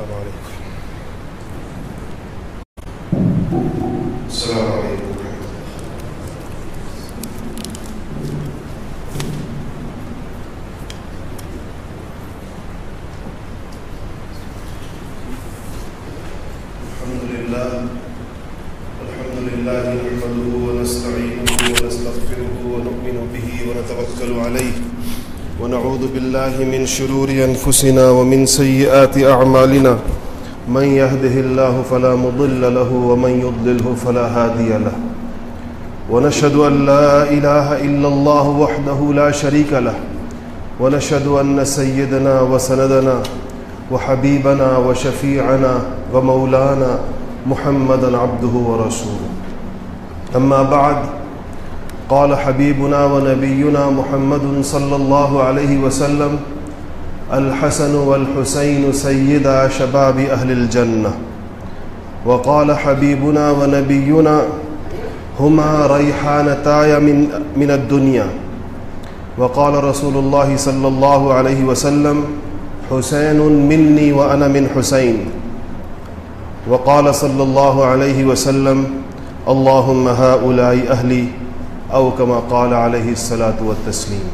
السلام علیکم۔ بالله من شرور أنفسنا ومن سيئات أعمالنا. من يهده الله فلا مضل له ومن يضلله فلا هادي له. ونشهد أن لا إله إلا الله وحده لا شريك له. ونشهد أن سيدنا وسندنا وحبيبنا وشفيعنا ومولانا محمدا عبده ورسوله. أما بعد قال حبيبنا ونبينا محمد صلى الله عليه وسلم الحسن والحسين سيدا شباب أهل الجنة. وقال حبيبنا ونبينا هما ريحانتاي من, من الدنيا. وقال رسول الله صلى الله عليه وسلم حسين مني وأنا من حسين. وقال صلى الله عليه وسلم اللهم هؤلاء أهلي أو كما قال عليه الصلاة والتسليم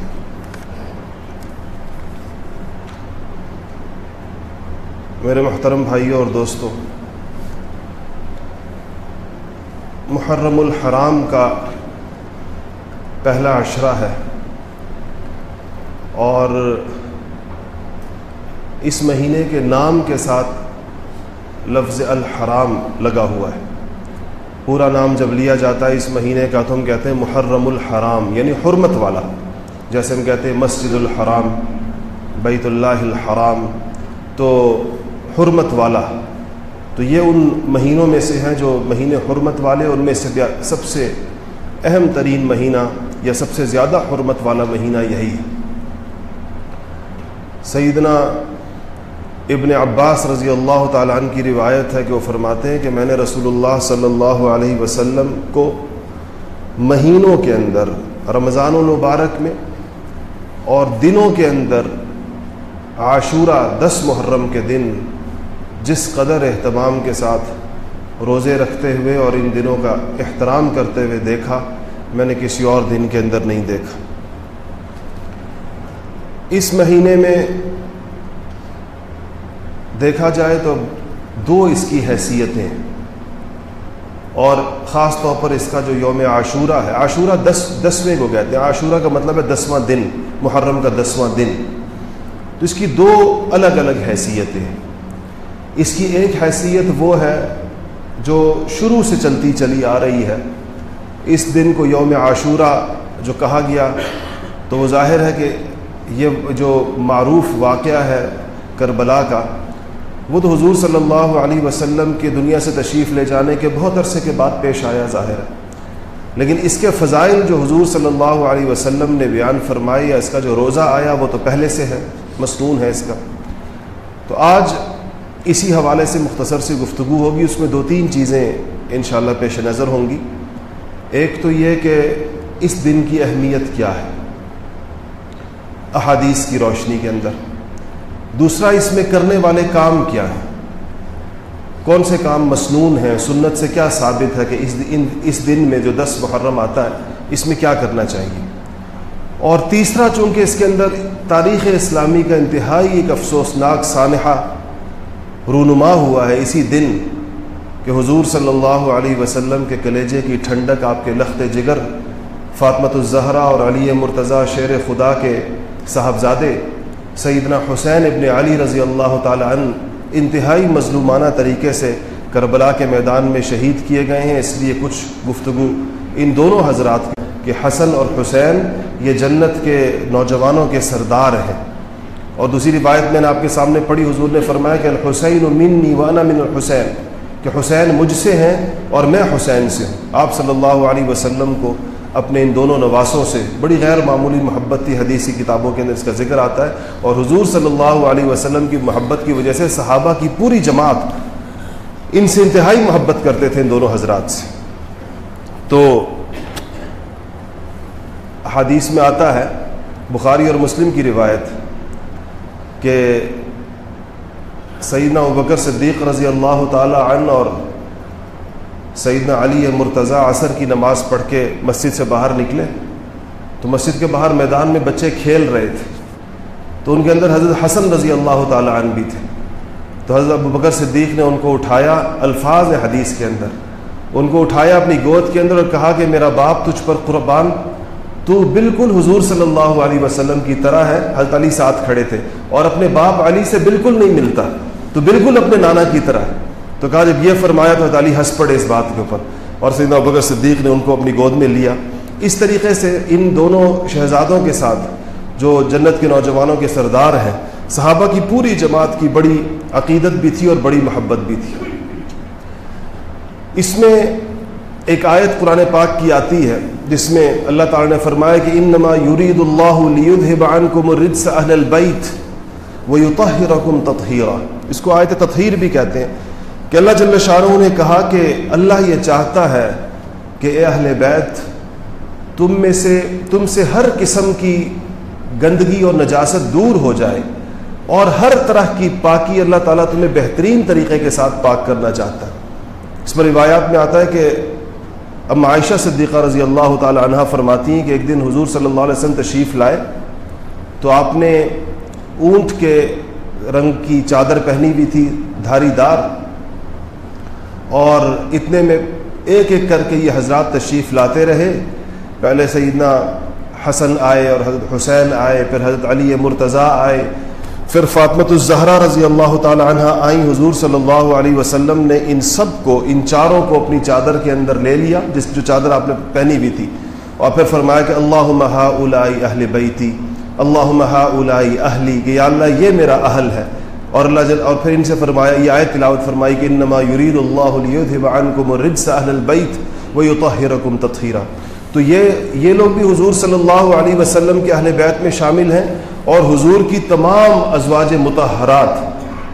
میرے محترم بھائیوں اور دوستوں، محرم الحرام کا پہلا عشرہ ہے اور اس مہینے کے نام کے ساتھ لفظ الحرام لگا ہوا ہے۔ پورا نام جب لیا جاتا ہے، اس مہینے کا تو ہم کہتے ہیں محرم الحرام یعنی حرمت والا۔ جیسے ہم کہتے ہیں مسجد الحرام، بیت اللہ الحرام، تو حرمت والا۔ تو یہ ان مہینوں میں سے ہیں جو مہینے حرمت والے ان میں سے سب سے اہم ترین مہینہ یا سب سے زیادہ حرمت والا مہینہ یہی ہے۔ سیدنا ابن عباس رضی اللہ تعالیٰ عنہ کی روایت ہے کہ وہ فرماتے ہیں کہ میں نے رسول اللہ صلی اللہ علیہ وسلم کو مہینوں کے اندر، رمضان المبارک میں اور دنوں کے اندر عاشورہ دس محرم کے دن جس قدر اہتمام کے ساتھ روزے رکھتے ہوئے اور ان دنوں کا احترام کرتے ہوئے دیکھا، میں نے کسی اور دن کے اندر نہیں دیکھا۔ اس مہینے میں دیکھا جائے تو دو اس کی حیثیتیں اور خاص طور پر اس کا جو یوم عاشورہ ہے، عاشورہ دس، دسویں کو کہتے ہیں، عاشورہ کا مطلب ہے دسواں دن، محرم کا دسواں دن۔ تو اس کی دو الگ الگ حیثیتیں۔ اس کی ایک حیثیت وہ ہے جو شروع سے چلتی چلی آ رہی ہے۔ اس دن کو یوم عاشورہ جو کہا گیا، تو وہ ظاہر ہے کہ یہ جو معروف واقعہ ہے کربلا کا وہ تو حضور صلی اللہ علیہ وسلم کی دنیا سے تشریف لے جانے کے بہت عرصے کے بعد پیش آیا ظاہر ہے۔ لیکن اس کے فضائل جو حضور صلی اللہ علیہ وسلم نے بیان فرمائی یا اس کا جو روزہ آیا وہ تو پہلے سے ہے، مصنون ہے اس کا۔ تو آج اسی حوالے سے مختصر سی گفتگو ہوگی، اس میں دو تین چیزیں انشاءاللہ پیش نظر ہوں گی۔ ایک تو یہ کہ اس دن کی اہمیت کیا ہے، احادیث کی روشنی کے اندر۔ دوسرا اس میں کرنے والے کام کیا ہیں؟ کون سے کام مسنون ہیں؟ سنت سے کیا ثابت ہے کہ اس دن اس دن میں جو دس محرم آتا ہے، اس میں کیا کرنا چاہیے؟ اور تیسرا، چونکہ اس کے اندر تاریخ اسلامی کا انتہائی ایک افسوسناک سانحہ رونما ہوا ہے اسی دن کہ حضور صلی اللہ علیہ وسلم کے کلیجے کی ٹھنڈک آپ کے لخت جگر، فاطمت الزہرا اور علی مرتضیٰ شیر خدا کے صاحبزادے سیدنا حسین ابن علی رضی اللہ تعالی عنہ انتہائی مظلومانہ طریقے سے کربلا کے میدان میں شہید کیے گئے ہیں۔ اس لیے کچھ گفتگو ان دونوں حضرات کہ حسن اور حسین یہ جنت کے نوجوانوں کے سردار ہیں۔ اور دوسری روایت میں نے آپ کے سامنے پڑھی، حضور نے فرمایا کہ الحسین منی وانا من الحسین، کہ حسین مجھ سے ہیں اور میں حسین سے ہوں۔ آپ صلی اللہ علیہ وسلم کو اپنے ان دونوں نواسوں سے بڑی غیر معمولی محبت تھی حدیثی کتابوں کے اندر اس کا ذکر آتا ہے اور حضور صلی اللہ علیہ وسلم کی محبت کی وجہ سے صحابہ کی پوری جماعت ان سے انتہائی محبت کرتے تھے ان دونوں حضرات سے۔ تو حدیث میں آتا ہے، بخاری اور مسلم کی روایت کہ سیدنا ابکر صدیق رضی اللہ تعالی عنہ اور سیدنا علی مرتضیٰ عصر کی نماز پڑھ کے مسجد سے باہر نکلے۔ تو مسجد کے باہر میدان میں بچے کھیل رہے تھے۔ تو ان کے اندر حضرت حسن رضی اللہ تعالی عنہ بھی تھے۔ تو حضرت ابو بکر صدیق نے ان کو اٹھایا الفاظ حدیث کے اندر۔ ان کو اٹھایا اپنی گود کے اندر اور کہا کہ میرا باپ تجھ پر قربان، تو بالکل حضور صلی اللہ علیہ وسلم کی طرح ہے۔ حضرت علی ساتھ کھڑے تھے اور اپنے باپ علی سے بالکل نہیں ملتا، تو بالکل اپنے نانا کی طرح۔ تو کہا جب یہ فرمایا تو حضرت علی ہنس پڑے اس بات کے اوپر اور سیدنا بکر صدیق نے ان کو اپنی گود میں لیا۔ اس طریقے سے ان دونوں شہزادوں کے ساتھ جو جنت کے نوجوانوں کے سردار ہیں، صحابہ کی پوری جماعت کی بڑی عقیدت بھی تھی اور بڑی محبت بھی تھی۔ اس میں ایک آیت قرآن پاک کی آتی ہے، جس میں اللہ تعالی نے فرمایا کہ انما یرید اللہ لیذهب عنکم الرجس اہل البیت ویطہرکم تطہیرا۔ اس کو آیت تطہیر بھی کہتے ہیں۔ کہ اللہ جل شاہ نے کہا کہ اللہ یہ چاہتا ہے کہ اے اہل بیت، تم میں سے، تم سے ہر قسم کی گندگی اور نجاست دور ہو جائے اور ہر طرح کی پاکی اللہ تعالیٰ تمہیں بہترین طریقے کے ساتھ پاک کرنا چاہتا ہے۔ اس پر روایات میں آتا ہے کہ اب عائشہ صدیقہ رضی اللہ تعالی عنہ فرماتی ہیں کہ ایک دن حضور صلی اللہ علیہ وسلم تشریف لائے تو آپ نے اونٹ کے رنگ کی چادر پہنی ہوئی تھی دھاری دار اور اتنے میں ایک ایک کر کے یہ حضرات تشریف لاتے رہے۔ پہلے سیدنا حسن آئے اور حضرت حسین آئے، پھر حضرت علی مرتضیٰ آئے، پھر فاطمت الزہرا رضی اللہ تعالی عنہ آئیں۔ حضور صلی اللہ علیہ وسلم نے ان سب کو، ان چاروں کو اپنی چادر کے اندر لے لیا، جس جو چادر آپ نے پہنی ہوئی تھی۔ اور پھر فرمایا کہ اللہ مہا الائی اہل بیتی اللہ مہا الائی اہلی، کہ یا اللہ یہ میرا اہل ہے۔ اور اللہ جل اور پھر ان سے فرمایا، یہ آیت تلاوت فرمائی کہ انما یرید اللہ لیذهب عنکم الرجس اہل البیت ویطہرکم تطہیرا۔ تو یہ یہ لوگ بھی حضور صلی اللہ علیہ وسلم کے اہل بیت میں شامل ہیں اور حضور کی تمام ازواج متحرات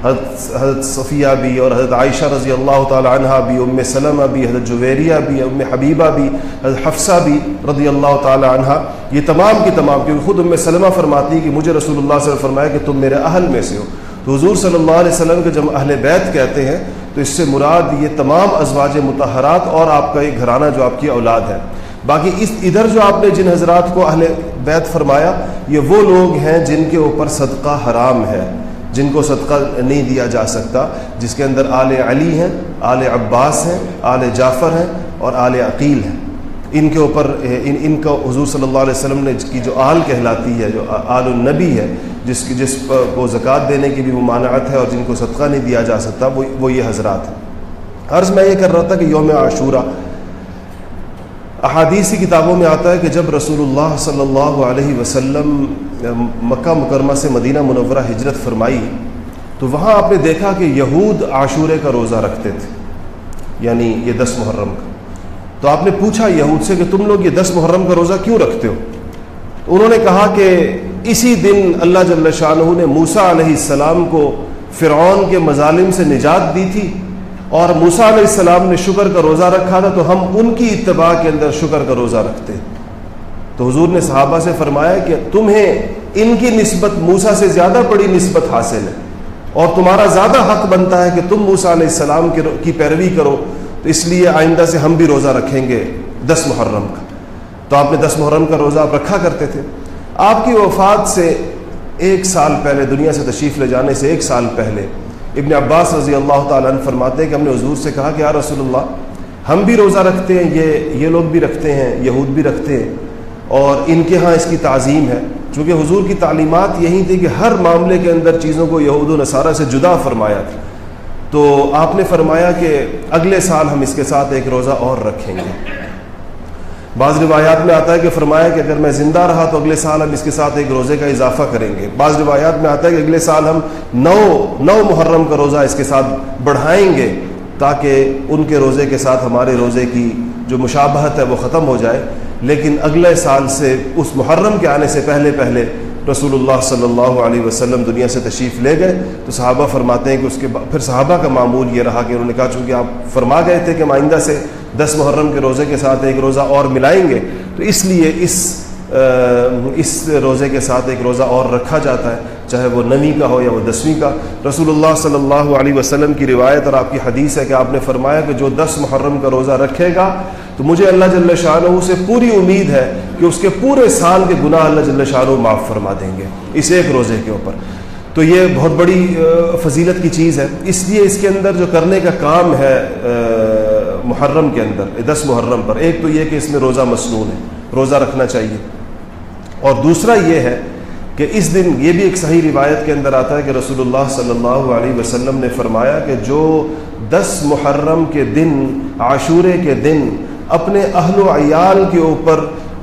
حضرت حضرت صفیہ بھی اور حضرت عائشہ رضی اللہ تعالی عنہ بھی، ام سلمہ بھی، حضرت جویریہ بھی، ام حبیبہ بھی، حضرت حفصہ بھی رضی اللہ تعالی عنہ یہ تمام کی تمام، کیونکہ خود ام سلمہ فرماتی کہ مجھے رسول اللہ سے فرمایا کہ تم میرے اہل میں سے ہو۔ تو حضور صلی اللہ علیہ وسلم کے جب اہل بیت کہتے ہیں، تو اس سے مراد یہ تمام ازواج متحرات اور آپ کا ایک گھرانہ جو آپ کی اولاد ہے۔ باقی اس ادھر جو آپ نے جن حضرات کو اہل بیت فرمایا، یہ وہ لوگ ہیں جن کے اوپر صدقہ حرام ہے، جن کو صدقہ نہیں دیا جا سکتا، جس کے اندر آل علی ہیں، آل عباس ہیں، آل جعفر ہیں اور آل عقیل ہیں۔ ان کے اوپر، ان ان کا حضور صلی اللہ علیہ وسلم نے کی جو آل کہلاتی ہے، جو آل النبی ہے، جس کی، جس کو زکوٰۃ دینے کی بھی ممانعت ہے اور جن کو صدقہ نہیں دیا جا سکتا، وہ وہ یہ حضرات ہیں۔ عرض میں یہ کر رہا تھا کہ یوم عاشورہ، احادیثی کتابوں میں آتا ہے کہ جب رسول اللہ صلی اللہ علیہ وسلم، مکہ مکرمہ سے مدینہ منورہ ہجرت فرمائی، تو وہاں آپ نے دیکھا کہ یہود عاشورے کا روزہ رکھتے تھے یعنی یہ دس محرم کا۔ تو آپ نے پوچھا یہود سے کہ تم لوگ یہ دس محرم کا روزہ کیوں رکھتے ہو؟ تو انہوں نے کہا کہ اسی دن اللہ جل شاہ نے موسا علیہ السلام کو فرعون کے مظالم سے نجات دی تھی اور موسا علیہ السلام نے شکر کا روزہ رکھا تھا، تو ہم ان کی اتباع کے اندر شکر کا روزہ رکھتے تو حضور نے صحابہ سے فرمایا کہ تمہیں ان کی نسبت موسا سے زیادہ بڑی نسبت حاصل ہے اور تمہارا زیادہ حق بنتا ہے کہ تم موسا علیہ السلام کی پیروی کرو۔ تو اس لیے آئندہ سے ہم بھی روزہ رکھیں گے دس محرم کا۔ تو آپ نے دس محرم کا روزہ آپ رکھا کرتے تھے۔ آپ کی وفات سے ایک سال پہلے، دنیا سے تشریف لے جانے سے ایک سال پہلے، ابن عباس رضی اللہ تعالیٰ عنہ فرماتے ہیں کہ ہم نے حضور سے کہا کہ یا رسول اللہ، ہم بھی روزہ رکھتے ہیں، یہ یہ لوگ بھی رکھتے ہیں، یہود بھی رکھتے ہیں۔ اور ان کے ہاں اس کی تعظیم ہے۔ چونکہ حضور کی تعلیمات یہی تھی کہ ہر معاملے کے اندر چیزوں کو یہود و نصارہ سے جدا فرمایا تھا۔ تو آپ نے فرمایا کہ اگلے سال ہم اس کے ساتھ ایک روزہ اور رکھیں گے۔ بعض روایات میں آتا ہے کہ فرمایا کہ اگر میں زندہ رہا تو اگلے سال ہم اس کے ساتھ ایک روزے کا اضافہ کریں گے۔ بعض روایات میں آتا ہے کہ اگلے سال ہم نو نو محرم کا روزہ اس کے ساتھ بڑھائیں گے تاکہ ان کے روزے کے ساتھ ہمارے روزے کی جو مشابہت ہے وہ ختم ہو جائے۔ لیکن اگلے سال سے، اس محرم کے آنے سے پہلے پہلے رسول اللہ صلی اللہ علیہ وسلم دنیا سے تشریف لے گئے تو صحابہ فرماتے ہیں کہ اس کے بعد پھر صحابہ کا معمول یہ رہا کہ انہوں نے کہا چونکہ آپ فرما گئے تھے کہ آئندہ سے دس محرم کے روزے کے ساتھ ایک روزہ اور ملائیں گے، تو اس لیے اس اس روزے کے ساتھ ایک روزہ اور رکھا جاتا ہے، چاہے وہ نویں کا ہو یا وہ دسویں کا۔ رسول اللہ صلی اللہ علیہ وسلم کی روایت اور آپ کی حدیث ہے کہ آپ نے فرمایا کہ جو دس محرم کا روزہ رکھے گا تو مجھے اللہ جل شاہ سے پوری امید ہے کہ اس کے پورے سال کے گناہ اللہ جل شاہ معاف فرما دیں گے اس ایک روزے کے اوپر۔ تو یہ بہت بڑی فضیلت کی چیز ہے۔ اس لیے اس کے اندر جو کرنے کا کام ہے محرم کے اندر دس محرم پر، ایک تو یہ کہ اس میں روزہ مصنون ہے، روزہ رکھنا چاہیے۔ اور دوسرا یہ ہے کہ اس دن یہ بھی ایک صحیح روایت کے اندر آتا ہے کہ رسول اللہ صلی اللہ علیہ وسلم نے فرمایا کہ جو دس محرم کے دن، عاشورے کے دن اپنے اہل و عیال کے اوپر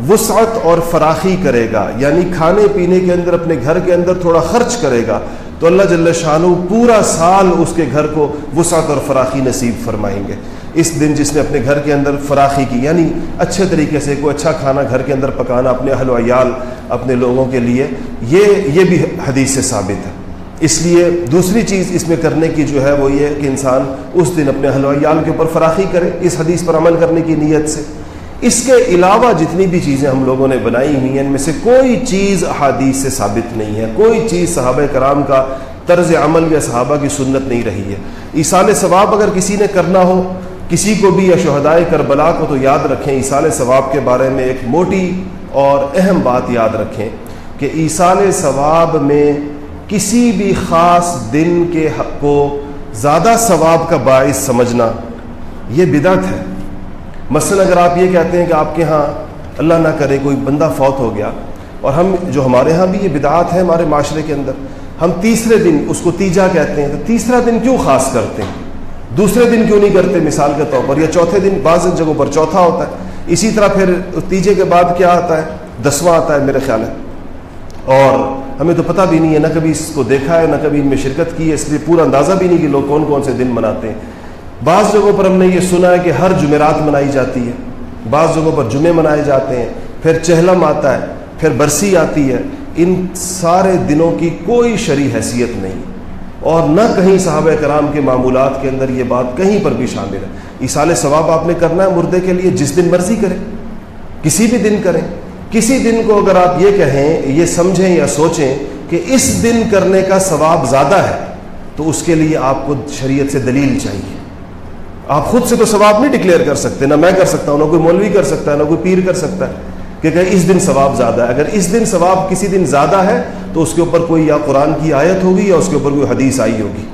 وسعت اور فراخی کرے گا یعنی کھانے پینے کے اندر، اپنے گھر کے اندر تھوڑا خرچ کرے گا۔ تو اللہ جل شاہ پورا سال اس کے گھر کو وسعت اور فراخی نصیب فرمائیں گے۔ اس دن جس نے اپنے گھر کے اندر فراخی کی یعنی اچھے طریقے سے کوئی اچھا کھانا گھر کے اندر پکانا اپنے اہل و عیال، اپنے لوگوں کے لیے، یہ یہ بھی حدیث سے ثابت ہے۔ اس لیے دوسری چیز اس میں کرنے کی جو ہے وہ یہ کہ انسان اس دن اپنے اہل و عیال کے اوپر فراخی کرے، اس حدیث پر عمل کرنے کی نیت سے۔ اس کے علاوہ جتنی بھی چیزیں ہم لوگوں نے بنائی ہوئی ہیں، ان میں سے کوئی چیز احادیث سے ثابت نہیں ہے۔ کوئی چیز صحابہ کرام کا طرز عمل یا صحابہ کی سنت نہیں رہی ہے۔ ایسال ثواب اگر کسی نے کرنا ہو، کسی کو بھی یا شہدائے کربلا کو تو یاد رکھیں ایسال ثواب کے بارے میں ایک موٹی اور اہم بات یاد رکھیں کہ ایسال ثواب میں کسی بھی خاص دن کے حق کو زیادہ ثواب کا باعث سمجھنا یہ بدعت ہے۔ مثلا اگر آپ یہ کہتے ہیں کہ آپ کے ہاں اللہ نہ کرے کوئی بندہ فوت ہو گیا اور ہم جو ہمارے ہاں بھی یہ بدعات ہے ہمارے معاشرے کے اندر، ہم تیسرے دن اس کو تیجا کہتے ہیں تو تیسرا دن کیوں خاص کرتے ہیں؟ دوسرے دن کیوں نہیں کرتے مثال کے طور پر؟ یا چوتھے دن بعض جگہوں پر چوتھا ہوتا ہے۔ اسی طرح پھر تیجے کے بعد کیا آتا ہے؟ دسواں آتا ہے میرے خیال ہے اور ہمیں تو پتہ بھی نہیں ہے، نہ کبھی اس کو دیکھا ہے، نہ کبھی ان میں شرکت کی ہے، اس لیے پورا اندازہ بھی نہیں کہ لوگ کون کون سے دن مناتے ہیں۔ بعض جگہوں پر ہم نے یہ سنا ہے کہ ہر جمعرات منائی جاتی ہے۔ بعض جگہوں پر جمعے منائے جاتے ہیں، پھر چہلم آتا ہے، پھر برسی آتی ہے۔ ان سارے دنوں کی کوئی شرع حیثیت نہیں۔ اور نہ کہیں صحابہ کرام کے معمولات کے اندر یہ بات کہیں پر بھی شامل ہے۔ اصال ثواب آپ نے کرنا ہے مردے کے لیے، جس دن مرضی کریں کسی بھی دن کریں کسی دن کو اگر آپ یہ کہیں، یہ سمجھیں یا سوچیں کہ اس دن کرنے کا ثواب زیادہ ہے، تو اس کے لیے آپ کو شریعت سے دلیل چاہیے۔ آپ خود سے تو ثواب نہیں ڈکلیئر کر سکتے، نہ میں کر سکتا ہوں، نہ کوئی مولوی کر سکتا ہے، نہ کوئی پیر کر سکتا ہے کہ کہ اس دن ثواب زیادہ ہے۔ اگر اس دن ثواب کسی دن زیادہ ہے، تو اس کے اوپر کوئی یا قرآن کی آیت ہوگی یا اس کے اوپر کوئی حدیث آئی ہوگی۔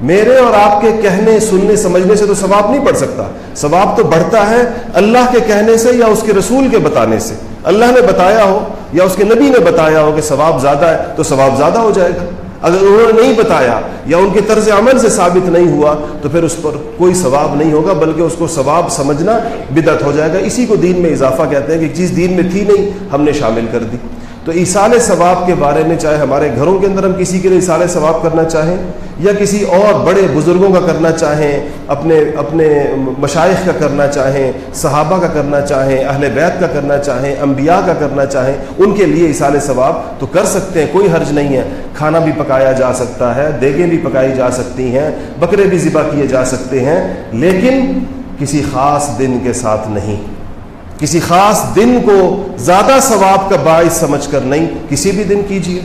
میرے اور آپ کے کہنے، سننے، سمجھنے سے تو ثواب نہیں پڑھ سکتا۔ ثواب تو بڑھتا ہے اللہ کے کہنے سے یا اس کے رسول کے بتانے سے۔ اللہ نے بتایا ہو یا اس کے نبی نے بتایا ہو کہ ثواب زیادہ ہے تو ثواب زیادہ ہو جائے گا۔ اگر انہوں نے نہیں بتایا یا ان کے طرز عمل سے ثابت نہیں ہوا تو پھر اس پر کوئی ثواب نہیں ہوگا، بلکہ اس کو ثواب سمجھنا بدعت ہو جائے گا۔ اسی کو دین میں اضافہ کہتے ہیں کہ ایک چیز دین میں تھی نہیں، ہم نے شامل کر دی۔ تو ایسال ثواب کے بارے میں چاہے ہمارے گھروں کے اندر ہم کسی کے لیے ایسال ثواب کرنا چاہیں یا کسی اور بڑے بزرگوں کا کرنا چاہیں، اپنے اپنے مشائق کا کرنا چاہیں، صحابہ کا کرنا چاہیں، اہل بیت کا کرنا چاہیں، انبیاء کا کرنا چاہیں، ان کے لیے اصال ثواب تو کر سکتے ہیں، کوئی حرج نہیں ہے۔ کھانا بھی پکایا جا سکتا ہے، دیگیں بھی پکائی جا سکتی ہیں، بکرے بھی ذبح کیے جا سکتے ہیں، لیکن کسی خاص دن کے ساتھ نہیں۔ کسی خاص دن کو زیادہ ثواب کا باعث سمجھ کر نہیں کسی بھی دن کیجیے۔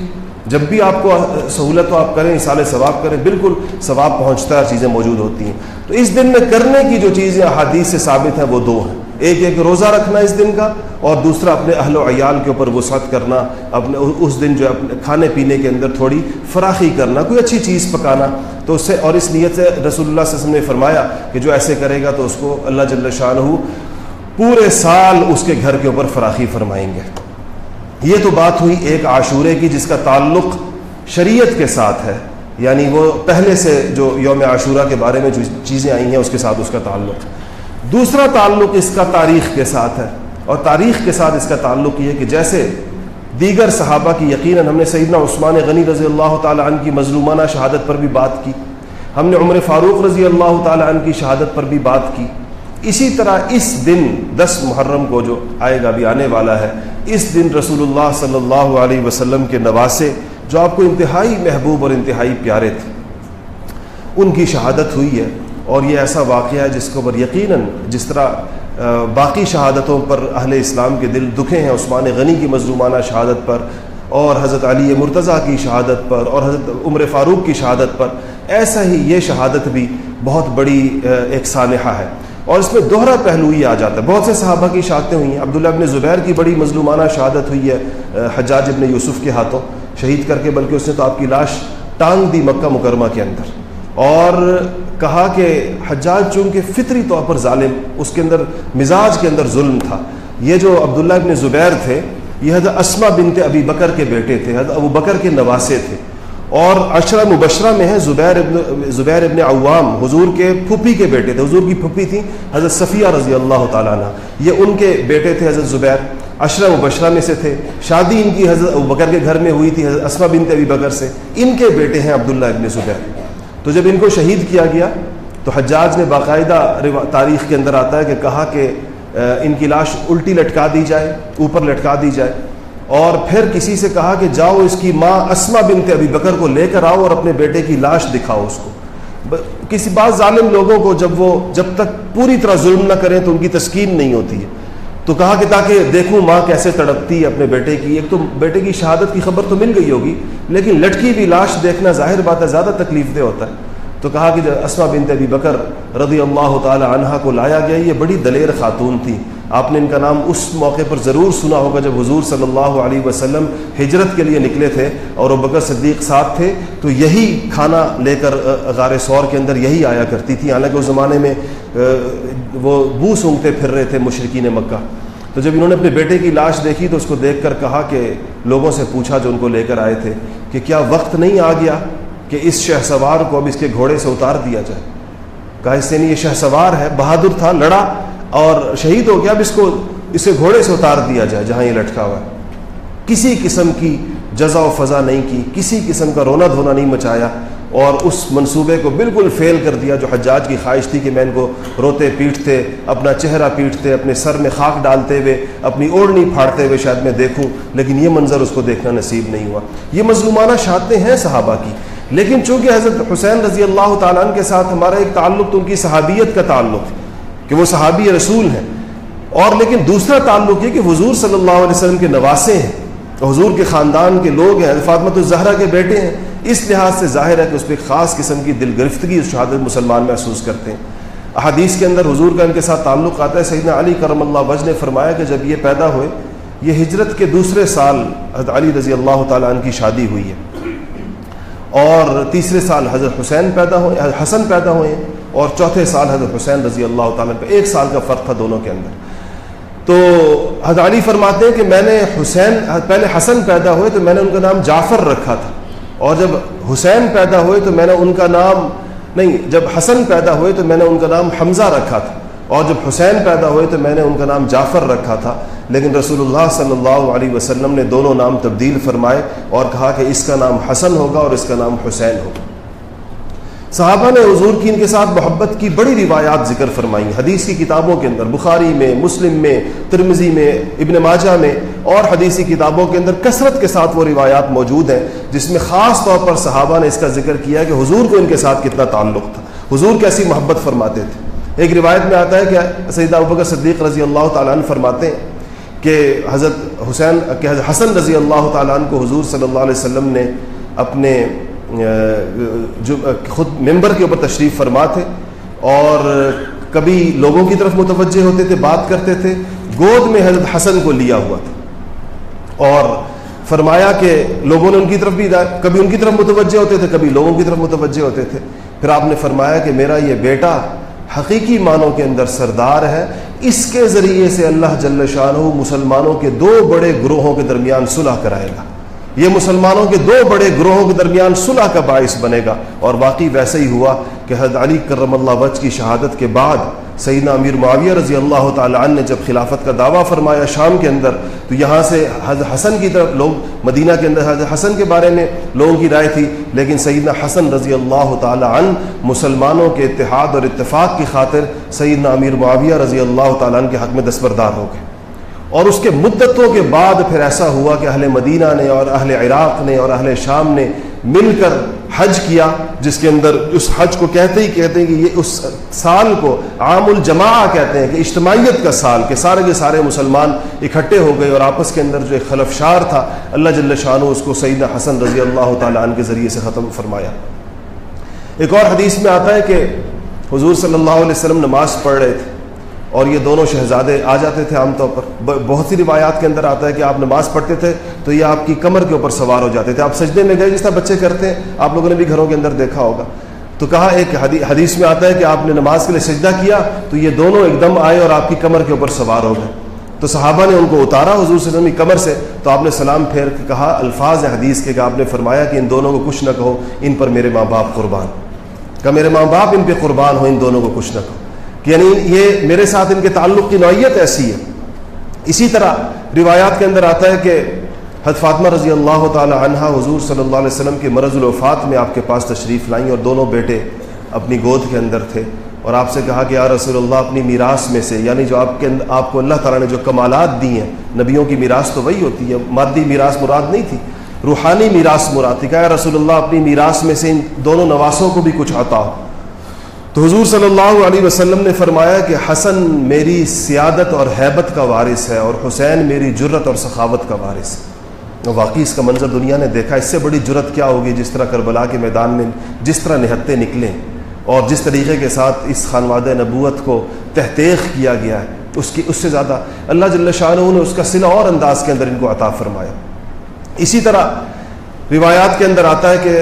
جب بھی آپ کو سہولت ہو، آپ کریں اصال ثواب کریں، بالکل ثواب پہنچتا ہے، چیزیں موجود ہوتی ہیں۔ تو اس دن میں کرنے کی جو چیزیں احادیث سے ثابت ہیں، وہ دو ہیں۔ ایک ایک روزہ رکھنا اس دن کا، اور دوسرا، اپنے اہل و عیال کے اوپر وسعت کرنا، اپنے اس دن جو ہے، اپنے کھانے پینے کے اندر تھوڑی فراخی کرنا، کوئی اچھی چیز پکانا۔ تو اس سے، اور اس نیت سے رسول اللہ صلی اللہ علیہ وسلم نے فرمایا کہ جو ایسے کرے گا تو اس کو اللہ جل شاہ پورے سال اس کے گھر کے اوپر فراخی فرمائیں گے۔ یہ تو بات ہوئی ایک عاشورے کی جس کا تعلق شریعت کے ساتھ ہے یعنی وہ پہلے سے جو یوم عاشورہ کے بارے میں جو چیزیں آئی ہیں، اس کے ساتھ اس کا تعلق۔ دوسرا تعلق اس کا تاریخ کے ساتھ ہے۔ اور تاریخ کے ساتھ اس کا تعلق یہ کہ جیسے دیگر صحابہ کی یقیناً ہم نے سیدنا عثمان غنی رضی اللہ تعالیٰ عنہ کی مظلومانہ شہادت پر بھی بات کی۔ ہم نے عمر فاروق رضی اللہ تعالیٰ عنہ کی شہادت پر بھی بات کی۔ اسی طرح اس دن دس محرم کو جو آئے گا بھی آنے والا ہے، اس دن رسول اللہ صلی اللہ علیہ وسلم کے نواسے جو آپ کو انتہائی محبوب اور انتہائی پیارے تھے، ان کی شہادت ہوئی ہے۔ اور یہ ایسا واقعہ ہے جس کو پر یقیناً جس طرح باقی شہادتوں پر اہل اسلام کے دل دکھے ہیں، عثمان غنی کی مظلومانہ شہادت پر، اور حضرت علی مرتضیٰ کی شہادت پر، اور حضرت عمر فاروق کی شہادت پر، ایسا ہی یہ شہادت بھی بہت بڑی ایک سانحہ ہے۔ اور اس میں دوہرا پہلو ہی آ جاتا ہے۔ بہت سے صحابہ کی شہادتیں ہوئی ہیں۔ عبداللہ ابن زبیر کی بڑی مظلومانہ شہادت ہوئی ہے حجاج ابن یوسف کے ہاتھوں۔ شہید کر کے، بلکہ اس نے تو آپ کی لاش ٹانگ دی مکہ مکرمہ کے اندر۔ اور کہا کہ حجاج چونکہ فطری طور پر ظالم، اس کے اندر مزاج کے اندر ظلم تھا۔ یہ جو عبداللہ ابن زبیر تھے، یہ حضرت اسما بنت ابی بکر کے بیٹے تھے، حضرت ابو بکر کے نواسے تھے۔ اور اشرا مبشرہ میں ہے زبیر ابن زبیر ابن عوام، حضور کے پھپھی کے بیٹے تھے، حضور کی پھپھی تھیں حضرت صفیہ رضی اللہ تعالیٰ عنہ۔ یہ ان کے بیٹے تھے حضرت زبیر، اشرا مبشرہ میں سے تھے۔ شادی ان کی حضرت بکر کے گھر میں ہوئی تھی، حضرت اسما بنت ابی بکر سے۔ ان کے بیٹے ہیں عبداللہ ابن زبیر۔ تو جب ان کو شہید کیا گیا، تو حجاج نے باقاعدہ تاریخ کے اندر آتا ہے کہ کہا کہ ان کی لاش الٹی لٹکا دی جائے، اوپر لٹکا دی جائے۔ اور پھر کسی سے کہا کہ جاؤ اس کی ماں اسما بنت ابی بکر کو لے کر آؤ اور اپنے بیٹے کی لاش دکھاؤ اس کو۔ کسی بعض ظالم لوگوں کو جب وہ جب تک پوری طرح ظلم نہ کریں تو ان کی تسکین نہیں ہوتی ہے۔ تو کہا کہ تاکہ دیکھوں ماں کیسے تڑپتی ہے اپنے بیٹے کی۔ ایک تو بیٹے کی شہادت کی خبر تو مل گئی ہوگی، لیکن لٹکی بھی لاش دیکھنا ظاہر بات ہے، زیادہ تکلیف دہ ہوتا ہے۔ تو کہا کہ اسما بنت ابی بکر رضی اللہ تعالی عنہ کو لایا گیا، یہ بڑی دلیر خاتون تھی۔ آپ نے ان کا نام اس موقع پر ضرور سنا ہوگا جب حضور صلی اللہ علیہ وسلم ہجرت کے لیے نکلے تھے اور وہ بکر صدیق ساتھ تھے، تو یہی کھانا لے کر غار سور کے اندر یہی آیا کرتی تھی۔ حالانکہ اس زمانے میں وہ بو سونگتے پھر رہے تھے مشرقین مکہ۔ تو جب انہوں نے اپنے بیٹے کی لاش دیکھی، تو اس کو دیکھ کر کہا کہ لوگوں سے پوچھا جو ان کو لے کر آئے تھے کہ کیا وقت نہیں آ گیا کہ اس شہ سوار کو اب اس کے گھوڑے سے اتار دیا جائے؟ کہا، اس سے نہیں، یہ شہ سوار ہے، بہادر تھا، لڑا۔ اور شہید ہو گیا، اب اس کو اسے گھوڑے سے اتار دیا جائے جہاں یہ لٹکا ہوا ہے۔ کسی قسم کی جزا و فضا نہیں کی، کسی قسم کا رونا دھونا نہیں مچایا اور اس منصوبے کو بالکل فیل کر دیا جو حجاج کی خواہش تھی کہ میں ان کو روتے پیٹتے، اپنا چہرہ پیٹتے، اپنے سر میں خاک ڈالتے ہوئے، اپنی اوڑھنی پھاڑتے ہوئے شاید میں دیکھوں، لیکن یہ منظر اس کو دیکھنا نصیب نہیں ہوا۔ یہ مظلومانہ شہادتیں ہیں صحابہ کی۔ لیکن چونکہ حضرت حسین رضی اللہ تعالیٰ عنہ کے ساتھ ہمارا ایک تعلق تو ان کی صحابیت کا تعلق کہ وہ صحابی رسول ہیں۔ اور لیکن دوسرا تعلق یہ کہ حضور صلی اللہ علیہ وسلم کے نواسے ہیں حضور کے خاندان کے لوگ ہیں، فاطمۃ الزہرا کے بیٹے ہیں۔ اس لحاظ سے ظاہر ہے کہ اس پہ خاص قسم کی دل گرفتگی اس شہادت مسلمان محسوس کرتے ہیں۔ احادیث کے اندر حضور کا ان کے ساتھ تعلق آتا ہے۔ سیدنا علی کرم اللہ وج نے فرمایا کہ جب یہ پیدا ہوئے، یہ ہجرت کے دوسرے سال حضرت علی رضی اللہ تعالیٰ عنہ کی شادی ہوئی ہے۔ اور تیسرے سال حضرت حسین پیدا ہوئے، حسن پیدا ہوئے ہیں۔ اور چوتھے سال حضرت حسین رضی اللہ تعالیٰ پہ ایک سال کا فرق تھا دونوں کے اندر۔ تو حضرت علی فرماتے ہیں کہ میں نے حسین، پہلے حسن پیدا ہوئے تو میں نے ان کا نام جعفر رکھا تھا۔ اور جب حسین پیدا ہوئے تو میں نے ان کا نام، نہیں، جب حسن پیدا ہوئے تو میں نے ان کا نام حمزہ رکھا تھا۔ اور جب حسین پیدا ہوئے تو میں نے ان کا نام جعفر رکھا تھا۔ لیکن رسول اللہ صلی اللہ علیہ وسلم نے دونوں نام تبدیل فرمائے اور کہا کہ اس کا نام حسن ہوگا اور اس کا نام حسین ہوگا۔ صحابہ نے حضور کی ان کے ساتھ محبت کی بڑی روایات ذکر فرمائی حدیث کی کتابوں کے اندر، بخاری میں، مسلم میں ترمزی میں، ابن ماجہ میں، اور حدیثی کتابوں کے اندر کثرت کے ساتھ وہ روایات موجود ہیں، جس میں خاص طور پر صحابہ نے اس کا ذکر کیا کہ حضور کو ان کے ساتھ کتنا تعلق تھا۔ حضور کیسی محبت فرماتے تھے۔ ایک روایت میں آتا ہے کہ سیدہ ابکر صدیق رضی اللہ تعالیٰ عنہ فرماتے ہیں کہ حضرت حسین، کہ حسن رضی اللہ تعالیٰ عنہ کو حضور صلی اللہ علیہ وسلم نے اپنے جو خود ممبر کے اوپر تشریف فرما تھے اور کبھی لوگوں کی طرف متوجہ ہوتے تھے، بات کرتے تھے، گود میں حضرت حسن کو لیا ہوا تھا اور فرمایا کہ لوگوں نے ان کی طرف بھی کبھی ان کی طرف متوجہ ہوتے تھے، کبھی لوگوں کی طرف متوجہ ہوتے تھے۔ پھر آپ نے فرمایا کہ میرا یہ بیٹا حقیقی معنوں کے اندر سردار ہے۔ اس کے ذریعے سے اللہ جل شاہ مسلمانوں کے دو بڑے گروہوں کے درمیان صلح کرائے گا۔ یہ مسلمانوں کے دو بڑے گروہوں کے درمیان صلح کا باعث بنے گا۔ اور واقعی ویسے ہی ہوا کہ حضرت علی کرم اللہ وج کی شہادت کے بعد سیدنا امیر معاویہ رضی اللہ تعالیٰ عنہ نے جب خلافت کا دعویٰ فرمایا شام کے اندر، تو یہاں سے حضرت حسن کی طرف لوگ، مدینہ کے اندر حضرت حسن کے بارے میں لوگوں کی رائے تھی، لیکن سیدنا حسن رضی اللہ تعالیٰ عنہ مسلمانوں کے اتحاد اور اتفاق کی خاطر سیدنا امیر معاویہ رضی اللہ تعالیٰ عنہ کے حق میں دستبردار ہو گئے۔ اور اس کے مدتوں کے بعد پھر ایسا ہوا کہ اہل مدینہ نے اور اہل عراق نے اور اہل شام نے مل کر حج کیا، جس کے اندر اس حج کو کہتے ہی کہتے ہیں کہ یہ اس سال کو عام الجماع کہتے ہیں کہ اجتماعیت کا سال کہ سارے کے سارے مسلمان اکٹھے ہو گئے اور آپس کے اندر جو ایک خلفشار تھا، اللہ جل شاہ اس کو سعید حسن رضی اللہ تعالیٰ عنہ کے ذریعے سے ختم فرمایا۔ ایک اور حدیث میں آتا ہے کہ حضور صلی اللہ علیہ وسلم نماز پڑھ رہے تھے۔ اور یہ دونوں شہزادے آ جاتے تھے عام طور پر۔ بہت سی روایات کے اندر آتا ہے کہ آپ نماز پڑھتے تھے تو یہ آپ کی کمر کے اوپر سوار ہو جاتے تھے۔ آپ سجدے میں گئے جس طرح بچے کرتے ہیں، آپ لوگوں نے بھی گھروں کے اندر دیکھا ہوگا۔ تو کہا ایک حدیث میں آتا ہے کہ آپ نے نماز کے لیے سجدہ کیا تو یہ دونوں ایک دم آئے اور آپ کی کمر کے اوپر سوار ہو گئے۔ تو صحابہ نے ان کو اتارا، حضور سے کی کمر سے تو آپ نے سلام پھیر کے کہا، الفاظ حدیث کے کہ آپ نے فرمایا کہ ان دونوں کو کچھ نہ کہو، ان پر میرے ماں باپ قربان۔ کہ میرے ماں باپ ان پہ قربان ہو ان دونوں کو کچھ نہ کہو۔ یعنی یہ میرے ساتھ ان کے تعلق کی نوعیت ایسی ہے۔ اسی طرح روایات کے اندر آتا ہے کہ حد فاطمہ رضی اللہ تعالی عنہ حضور صلی اللہ علیہ وسلم کے مرض الوفات میں آپ کے پاس تشریف لائیں اور دونوں بیٹے اپنی گود کے اندر تھے اور آپ سے کہا کہ یا رسول اللہ، اپنی میراث میں سے یعنی جو آپ کے آپ کو اللہ تعالیٰ نے جو کمالات دی ہیں، نبیوں کی میراث تو وہی ہوتی ہے، مادی میراث مراد نہیں تھی، روحانی میراث مراد تھی۔ کہ یا رسول اللہ، اپنی میراث میں سے ان دونوں نواسوں کو بھی کچھ آتا ہو۔ تو حضور صلی اللہ علیہ وسلم نے فرمایا کہ حسن میری سیادت اور حیبت کا وارث ہے اور حسین میری جرت اور سخاوت کا وارث ہے۔ واقعی اس کا منظر دنیا نے دیکھا۔ اس سے بڑی جرت کیا ہوگی جس طرح کربلا کے میدان میں جس طرح نہتے نکلیں اور جس طریقے کے ساتھ اس خانواد نبوت کو تحتیخ کیا گیا ہے۔ اس کی اس سے زیادہ اللہ جل شاہ نے اس کا سلا اور انداز کے اندر ان کو عطا فرمایا۔ اسی طرح روایات کے اندر آتا ہے کہ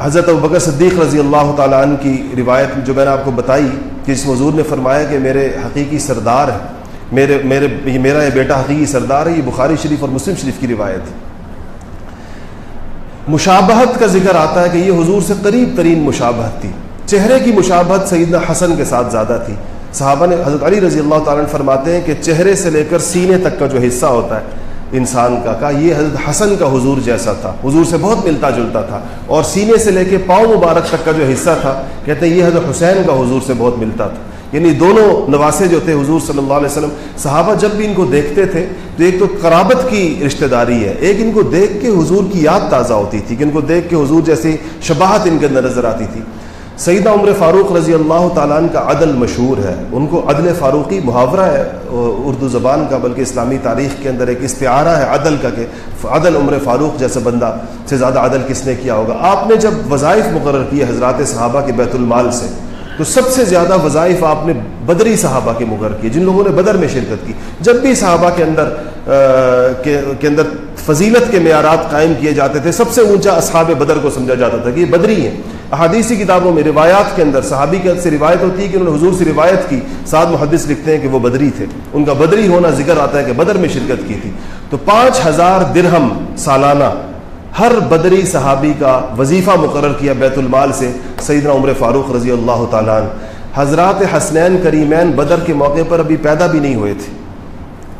حضرت بکر صدیق رضی اللہ تعالیٰ عنہ کی روایت جو میں نے آپ کو بتائی کہ اس حضور نے فرمایا کہ میرے حقیقی سردار ہے میرے میرے میرا یہ بیٹا حقیقی سردار ہے، یہ بخاری شریف اور مسلم شریف کی روایت ہے۔ مشابہت کا ذکر آتا ہے کہ یہ حضور سے قریب ترین مشابہت تھی۔ چہرے کی مشابہت سیدنا حسن کے ساتھ زیادہ تھی۔ صحابہ نے حضرت علی رضی اللہ تعالیٰ فرماتے ہیں کہ چہرے سے لے کر سینے تک کا جو حصہ ہوتا ہے انسان کا کہا، یہ حضرت حسن کا حضور جیسا تھا۔ حضور سے بہت ملتا جلتا تھا۔ اور سینے سے لے کے پاؤں مبارک تک کا جو حصہ تھا، کہتے ہیں یہ حضرت حسین کا حضور سے بہت ملتا تھا۔ یعنی دونوں نواسے جو تھے حضور صلی اللہ علیہ وسلم، صحابہ جب بھی ان کو دیکھتے تھے، تو ایک تو قرابت کی رشتہ داری ہے۔ ایک ان کو دیکھ کے حضور کی یاد تازہ ہوتی تھی، کہ ان کو دیکھ کے حضور جیسی شباہت ان کے اندر نظر آتی تھی۔ سیدہ عمر فاروق رضی اللہ تعالیٰ عنہ کا عدل مشہور ہے۔ ان کو عدل فاروقی محاورہ ہے اردو زبان کا، بلکہ اسلامی تاریخ کے اندر ایک استعارہ ہے عدل کا، کہ عدل عمر فاروق جیسا بندہ سے زیادہ عدل کس نے کیا ہوگا۔ آپ نے جب وظائف مقرر کیے حضرات صحابہ کے بیت المال سے، تو سب سے زیادہ وظائف آپ نے بدری صحابہ کے مقرر کیے، جن لوگوں نے بدر میں شرکت کی۔ جب بھی صحابہ کے اندر کے اندر فضیلت کے معیارات قائم کیے جاتے تھے، سب سے اونچا اصحاب بدر کو سمجھا جاتا تھا کہ یہ بدری ہیں۔ احادیثی کتابوں میں روایات کے اندر صحابی کے سے روایت ہوتی ہے کہ انہوں نے حضور سے روایت کی۔ سعد محدث لکھتے ہیں کہ وہ بدری تھے۔ ان کا بدری ہونا ذکر آتا ہے کہ بدر میں شرکت کی تھی۔ تو پانچ ہزار درہم سالانہ ہر بدری صحابی کا وظیفہ مقرر کیا بیت المال سے سیدنا عمر فاروق رضی اللہ تعالیٰ عنہ۔ حضرات حسنین کریمین بدر کے موقع پر ابھی پیدا بھی نہیں ہوئے تھے۔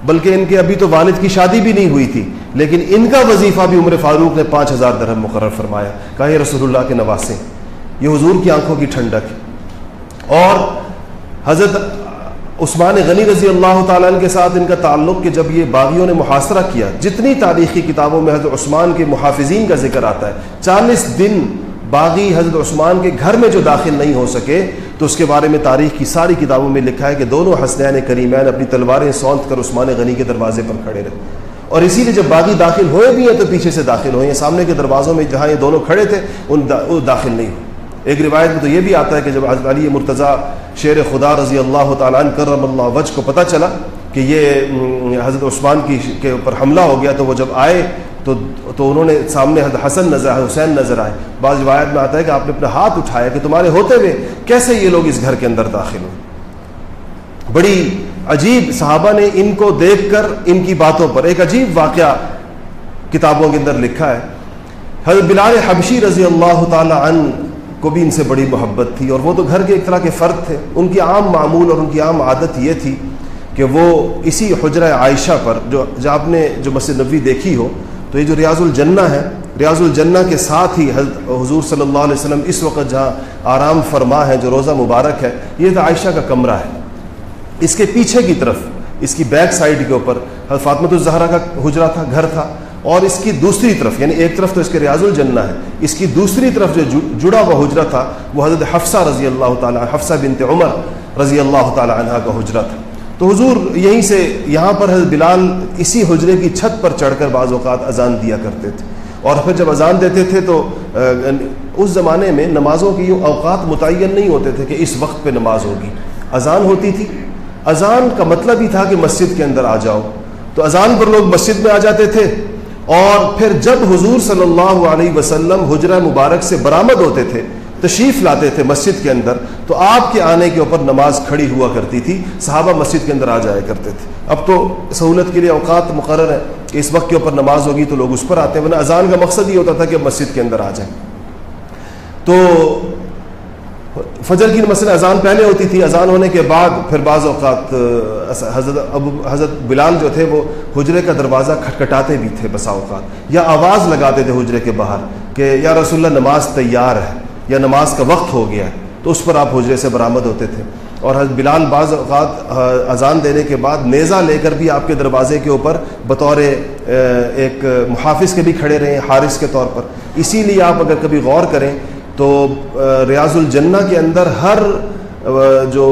بلکہ ان کے ابھی تو والد کی شادی بھی نہیں ہوئی تھی۔ لیکن ان کا وظیفہ بھی عمر فاروق نے پانچ ہزار درہم مقرر فرمایا، کہا، یہ رسول اللہ کے نواسے، یہ حضور کی آنکھوں کی ٹھنڈک اور حضرت عثمان غنی رضی اللہ تعالیٰ عنہ کے ساتھ ان کا تعلق کہ جب یہ باغیوں نے محاصرہ کیا، جتنی تاریخی کتابوں میں حضرت عثمان کے محافظین کا ذکر آتا ہے، چالیس دن باغی حضرت عثمان کے گھر میں جو داخل نہیں ہو سکے، تو اس کے بارے میں تاریخ کی ساری کتابوں میں لکھا ہے کہ دونوں حسنین کریمین اپنی تلواریں سونت کر عثمان غنی کے دروازے پر کھڑے رہے۔ اور اسی لیے جب باغی داخل ہوئے بھی ہیں تو پیچھے سے داخل ہوئے ہیں۔ سامنے کے دروازوں میں جہاں یہ دونوں کھڑے تھے، ان داخل نہیں ہوئے۔ ایک روایت میں تو یہ بھی آتا ہے کہ جب حضرت علی مرتضیٰ شیر خدا رضی اللہ تعالیٰ عنہ کرم اللہ وج کو پتہ چلا کہ یہ حضرت عثمان کی کے اوپر حملہ ہو گیا تو وہ جب آئے تو تو انہوں نے سامنے حسن نظر آئے حسین نظر آئے۔ بعض روایت میں آتا ہے کہ آپ نے اپنا ہاتھ اٹھایا کہ تمہارے ہوتے ہوئے کیسے یہ لوگ اس گھر کے اندر داخل ہوئے۔ بڑی عجیب صحابہ نے ان کو دیکھ کر ان کی باتوں پر ایک عجیب واقعہ کتابوں کے اندر لکھا ہے۔ حضرت بلال حبشی رضی اللہ تعالی عنہ کو بھی ان سے بڑی محبت تھی اور وہ تو گھر کے ایک طرح کے فرد تھے۔ ان کی عام معمول اور ان کی عام عادت یہ تھی کہ وہ اسی حجرہ عائشہ پر جو آپ نے جو مسجد نبوی دیکھی ہو، تو یہ جو ریاض الجنہ ہے، ریاض الجنہ کے ساتھ ہی حضور صلی اللہ علیہ وسلم اس وقت جہاں آرام فرما ہے، جو روزہ مبارک ہے، یہ تو عائشہ کا کمرہ ہے۔ اس کے پیچھے کی طرف، اس کی بیک سائڈ کے اوپر فاطمت الزہرا کا حجرہ تھا، گھر تھا، اور اس کی دوسری طرف یعنی ایک طرف تو اس کے ریاض الجنہ ہے، اس کی دوسری طرف جو جڑا ہوا حجرہ تھا، وہ حضرت حفصہ رضی اللہ تعالیٰ حفصہ بنت عمر رضی اللہ تعالیٰ عنہ کا حجرہ تھا۔ تو حضور یہیں سے یہاں پر حضرت بلال اسی حجرے کی چھت پر چڑھ کر بعض اوقات اذان دیا کرتے تھے۔ اور پھر جب اذان دیتے تھے تو اس زمانے میں نمازوں کی اوقات متعین نہیں ہوتے تھے کہ اس وقت پہ نماز ہوگی۔ اذان ہوتی تھی۔ اذان کا مطلب ہی تھا کہ مسجد کے اندر آ جاؤ۔ تو اذان پر لوگ مسجد میں آ جاتے تھے اور پھر جب حضور صلی اللہ علیہ وسلم حجرہ مبارک سے برآمد ہوتے تھے، تشریف لاتے تھے مسجد کے اندر، تو آپ کے آنے کے اوپر نماز کھڑی ہوا کرتی تھی، صحابہ مسجد کے اندر آ جایا کرتے تھے۔ اب تو سہولت کے لیے اوقات مقرر ہے کہ اس وقت کے اوپر نماز ہوگی تو لوگ اس پر آتے ہیں ورنہ اذان کا مقصد یہ ہوتا تھا کہ مسجد کے اندر آ جائیں۔ تو فجر کی مثلا اذان پہلے ہوتی تھی، اذان ہونے کے بعد پھر بعض اوقات حضرت ابو، حضرت بلال جو تھے وہ حجرے کا دروازہ کھٹکھٹاتے بھی تھے بسا اوقات، یا آواز لگاتے تھے حجرے کے باہر کہ یا رسول اللہ نماز تیار ہے، یا نماز کا وقت ہو گیا ہے، تو اس پر آپ حجرے سے برآمد ہوتے تھے۔ اور حضرت بلال بعض اوقات اذان دینے کے بعد نیزہ لے کر بھی آپ کے دروازے کے اوپر بطور ایک محافظ کے بھی کھڑے رہے، حارث کے طور پر۔ اسی لیے آپ اگر کبھی غور کریں تو ریاض الجنہ کے اندر ہر جو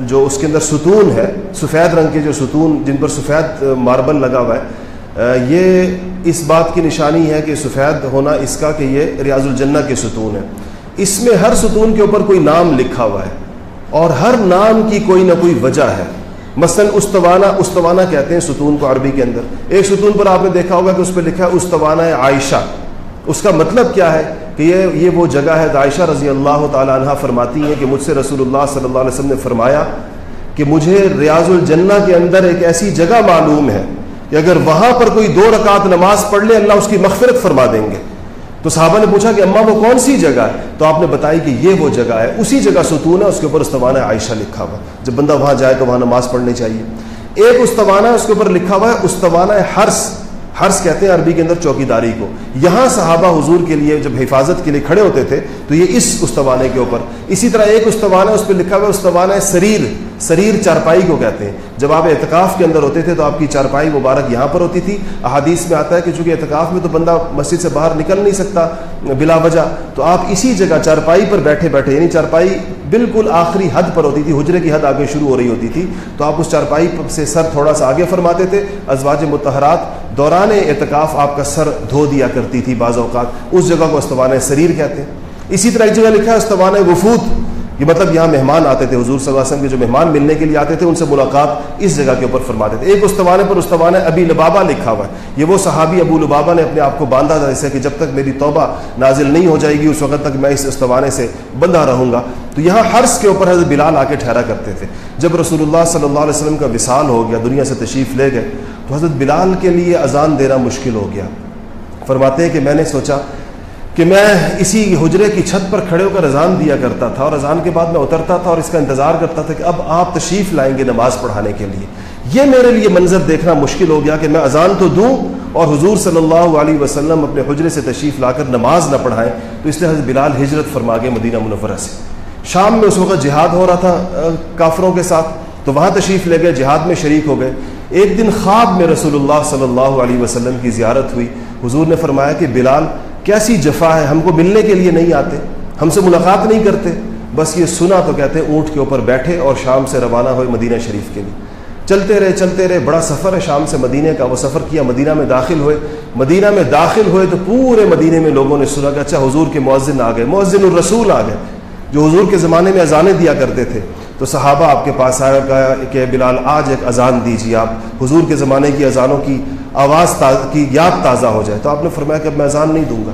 جو اس کے اندر ستون ہے، سفید رنگ کے جو ستون، جن پر سفید ماربل لگا ہوا ہے یہ اس بات کی نشانی ہے کہ سفید ہونا اس کا کہ یہ ریاض الجنہ کے ستون ہے۔ اس میں ہر ستون کے اوپر کوئی نام لکھا ہوا ہے اور ہر نام کی کوئی نہ کوئی وجہ ہے۔ مثلا استوانہ استوانہ کہتے ہیں ستون کو عربی کے اندر۔ ایک ستون پر آپ نے دیکھا ہوگا کہ اس پہ لکھا ہے استوانہ عائشہ۔ اس کا مطلب کیا ہے؟ کہ یہ یہ وہ جگہ ہے عائشہ رضی اللہ تعالیٰ عنہ فرماتی ہیں کہ مجھ سے رسول اللہ صلی اللہ علیہ وسلم نے فرمایا کہ مجھے ریاض الجنہ کے اندر ایک ایسی جگہ معلوم ہے کہ اگر وہاں پر کوئی دو رکعت نماز پڑھ لے، اللہ اس کی مغفرت فرما دیں گے۔ تو صحابہ نے پوچھا کہ اماں وہ کون سی جگہ ہے؟ تو آپ نے بتائی کہ یہ وہ جگہ ہے، اسی جگہ ستون ہے، اس کے اوپر استوانہ عائشہ لکھا ہوا۔ جب بندہ وہاں جائے تو وہاں نماز پڑھنی چاہیے۔ ایک استوانہ اس کے اوپر لکھا ہوا ہے، استوانہ ہرس حرس کہتے ہیں عربی کے اندر چوکی داری کو۔ یہاں صحابہ حضور کے لیے جب حفاظت کے لیے کھڑے ہوتے تھے تو یہ اس استوانے کے اوپر، اسی طرح ایک استوانہ اس پہ لکھا ہوا استوانہ سریر سریر چارپائی کو کہتے ہیں۔ جب آپ اعتکاف کے اندر ہوتے تھے تو آپ کی چارپائی مبارک یہاں پر ہوتی تھی۔ احادیث میں آتا ہے کہ چونکہ اعتکاف میں تو بندہ مسجد سے باہر نکل نہیں سکتا بلا وجہ، تو آپ اسی جگہ چارپائی پر بیٹھے بیٹھے یعنی چارپائی بالکل آخری حد پر ہوتی تھی، حجرے کی حد آگے شروع ہو رہی ہوتی تھی۔ تو آپ اس چارپائی سے سر تھوڑا سا آگے فرماتے تھے۔ ازواج متحرات دوران اعتکاف آپ کا سر دھو دیا کرتی تھی بعض اوقات۔ اس جگہ کو استوانۂ سریر کہتے ہیں۔ اسی طرح ایک جگہ لکھا ہے، استوان وفود۔ یہ مطلب یہاں مہمان آتے تھے، حضور صلی اللہ علیہ وسلم کے جو مہمان ملنے کے لیے آتے تھے، ان سے ملاقات اس جگہ کے اوپر فرماتے تھے۔ ایک استوانے پر استوانے ابی لبابا لکھا ہوا ہے۔ یہ وہ صحابی ابو لبابا نے اپنے آپ کو باندھا تھا، جیسے کہ جب تک میری توبہ نازل نہیں ہو جائے گی، اس وقت تک میں اس استوانے سے بندھا رہوں گا۔ تو یہاں حرص کے اوپر حضرت بلال آ کے ٹھہرا کرتے تھے۔ جب رسول اللہ صلی اللہ علیہ وسلم کا وصال ہو گیا، دنیا سے تشریف لے گئے، تو حضرت بلال کے لیے اذان دینا مشکل ہو گیا۔ فرماتے ہیں کہ میں نے سوچا کہ میں اسی حجرے کی چھت پر کھڑے ہو کر اذان دیا کرتا تھا اور اذان کے بعد میں اترتا تھا اور اس کا انتظار کرتا تھا کہ اب آپ تشریف لائیں گے نماز پڑھانے کے لیے۔ یہ میرے لیے منظر دیکھنا مشکل ہو گیا کہ میں اذان تو دوں اور حضور صلی اللہ علیہ وسلم اپنے حجرے سے تشریف لا کر نماز نہ پڑھائیں۔ تو اس لیے حضرت بلال ہجرت فرما گئے مدینہ منورہ سے۔ شام میں اس وقت جہاد ہو رہا تھا کافروں کے ساتھ۔ تو وہاں تشریف لے گئے، جہاد میں شریک ہو گئے۔ ایک دن خواب میں رسول اللہ صلی اللہ علیہ وسلم کی زیارت ہوئی۔ حضور نے فرمایا کہ بلال کیسی جفا ہے؟ ہم کو ملنے کے لیے نہیں آتے، ہم سے ملاقات نہیں کرتے۔ بس یہ سنا تو کہتے ہیں اونٹ کے اوپر بیٹھے اور شام سے روانہ ہوئے مدینہ شریف کے لیے۔ چلتے رہے چلتے رہے، بڑا سفر ہے شام سے مدینہ کا۔ وہ سفر کیا، مدینہ میں داخل ہوئے۔ مدینہ میں داخل ہوئے تو پورے مدینہ میں لوگوں نے سنا کہ اچھا حضور کے مؤذن آ گئے، مؤذن الرسول آ گئے۔ جو حضور کے زمانے میں اذانیں دیا کرتے تھے۔ تو صحابہ آپ کے پاس آیا کہ بلال، آج ایک اذان دیجیے آپ۔ حضور کے زمانے کی اذانوں کی آواز کی یاد تازہ ہو جائے تو آپ نے فرمایا کہ اب میں اذان نہیں دوں گا۔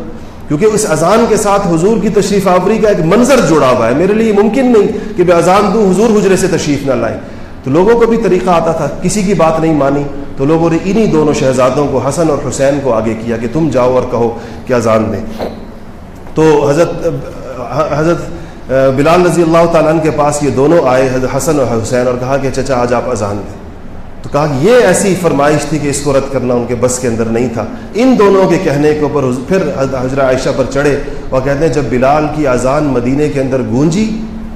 کیونکہ اس اذان کے ساتھ حضور کی تشریف آوری کا ایک منظر جڑا ہوا ہے۔ میرے لیے ممکن نہیں کہ میں اذان دوں، حضور حجرے سے تشریف نہ لائیں۔ تو لوگوں کو بھی طریقہ آتا تھا، کسی کی بات نہیں مانی۔ تو لوگوں نے انہی دونوں شہزادوں کو، حسن اور حسین کو آگے کیا کہ تم جاؤ اور کہو کہ اذان دیں۔ تو حضرت حضرت بلال رضی اللہ تعالیٰ کے پاس یہ دونوں آئے حسن اور حسین اور کہا کہ چچا آج آپ اذان دیں۔ کہا کہ یہ ایسی فرمائش تھی کہ اس کو رد کرنا ان کے بس کے اندر نہیں تھا۔ ان دونوں کے کہنے کے اوپر پھر حضرت عائشہ پر چڑھے اور کہتے ہیں جب بلال کی اذان مدینے کے اندر گونجی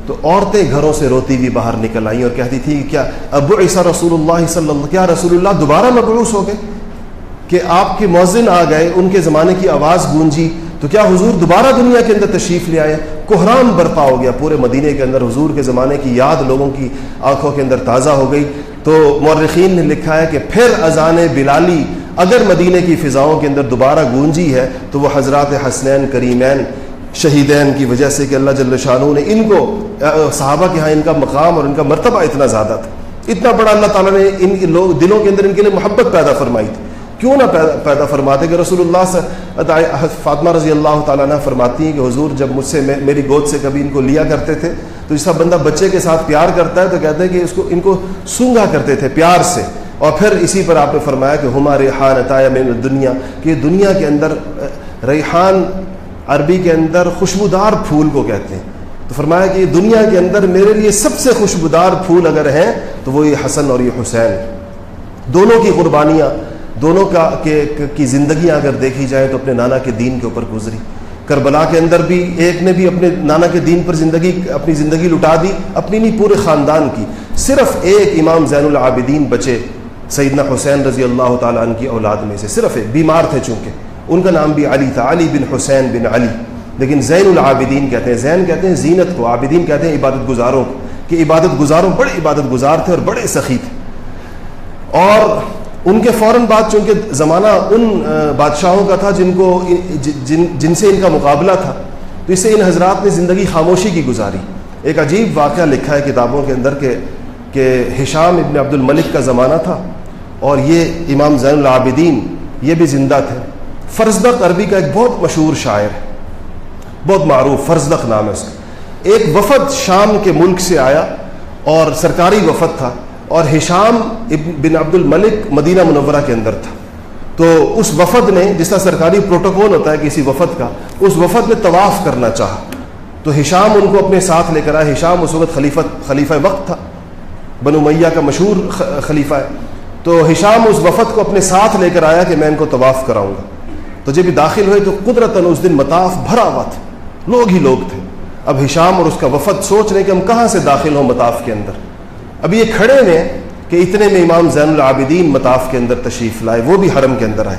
تو عورتیں گھروں سے روتی ہوئی باہر نکل آئیں اور کہتی تھی کیا ابو عیسیٰ رسول اللہ صلی اللہ، کیا رسول اللہ دوبارہ مبعوث ہو گئے کہ آپ کے موزن آ گئے، ان کے زمانے کی آواز گونجی تو کیا حضور دوبارہ دنیا کے اندر تشریف لے آئے؟ کوہرام برپا ہو گیا، پورے مدینے کے اندر حضور کے زمانے کی یاد لوگوں کی آنکھوں کے اندر تازہ ہو گئی۔ تو مورخین نے لکھا ہے کہ پھر اذان بلالی اگر مدینے کی فضاؤں کے اندر دوبارہ گونجی ہے تو وہ حضرات حسنین کریمین شہیدین کی وجہ سے کہ اللہ جل شاہ نے ان کو صحابہ کے ہاں ان کا مقام اور ان کا مرتبہ اتنا زیادہ تھا۔ اتنا بڑا اللہ تعالیٰ نے ان لوگ، دلوں کے اندر ان کے لیے محبت پیدا فرمائی تھی۔ کیوں نہ پیدا فرماتے کہ رسول اللہ سے فاطمہ رضی اللہ تعالیٰ نے فرماتی ہیں کہ حضور جب مجھ سے میری گود سے کبھی ان کو لیا کرتے تھے، تو جس بندہ بچے کے ساتھ پیار کرتا ہے تو کہتے ہیں کہ اس کو ان کو سونگا کرتے تھے پیار سے۔ اور پھر اسی پر آپ نے فرمایا کہ ہما ریحان عطایا میں دنیا کہ دنیا کے اندر، ریحان عربی کے اندر خوشبودار پھول کو کہتے ہیں۔ تو فرمایا کہ دنیا کے اندر میرے لیے سب سے خوشبودار پھول اگر ہیں تو وہ یہ حسن اور یہ حسین۔ دونوں کی قربانیاں دونوں کا کی زندگیاں اگر دیکھی جائے تو اپنے نانا کے دین کے اوپر گزری۔ کربلا کے اندر بھی ایک نے بھی اپنے نانا کے دین پر زندگی، اپنی زندگی لٹا دی، اپنی نہیں، پورے خاندان کی۔ صرف ایک امام زین العابدین بچے، سیدنا حسین رضی اللہ تعالیٰ عنہ کی اولاد میں سے۔ صرف ایک، بیمار تھے چونکہ۔ ان کا نام بھی علی تھا، علی بن حسین بن علی۔ لیکن زین العابدین کہتے ہیں، زین کہتے ہیں زینت کو، عابدین کہتے ہیں عبادت گزاروں کو۔ کہ عبادت گزاروں، بڑے عبادت گزار تھے اور بڑے سخی تھے۔ اور ان کے فوراً بعد چونکہ زمانہ ان بادشاہوں کا تھا جن کو جن جن سے ان کا مقابلہ تھا، تو اس سے ان حضرات نے زندگی خاموشی کی گزاری۔ ایک عجیب واقعہ لکھا ہے کتابوں کے اندر کہ کہ ہشام ابن عبد الملک کا زمانہ تھا اور یہ امام زین العابدین یہ بھی زندہ تھے۔ فرزدق عربی کا ایک بہت مشہور شاعر ہے، بہت معروف، فرزدق نام ہے اس کا۔ ایک وفد شام کے ملک سے آیا اور سرکاری وفد تھا۔ اور ہشام بن عبد الملک مدینہ منورہ کے اندر تھا۔ تو اس وفد نے جس طرح سرکاری پروٹوکول ہوتا ہے کسی وفد کا، اس وفد نے طواف کرنا چاہا۔ تو ہشام ان کو اپنے ساتھ لے کر آیا ہشام اس وقت خلیفہ خلیفہ وقت تھا۔ بنو میاں کا مشہور خلیفہ ہے۔ تو ہشام اس وفد کو اپنے ساتھ لے کر آیا کہ میں ان کو طواف کراؤں گا۔ تو جب یہ داخل ہوئے تو قدرت اس دن مطاف بھرا ہوا تھا۔ لوگ ہی لوگ تھے۔ اب ہشام اور اس کا وفد سوچ رہے کہ ہم کہاں سے داخل ہوں مطاف کے اندر۔ اب یہ کھڑے ہیں کہ اتنے میں امام زین العابدین مطاف کے اندر تشریف لائے، وہ بھی حرم کے اندر آئے۔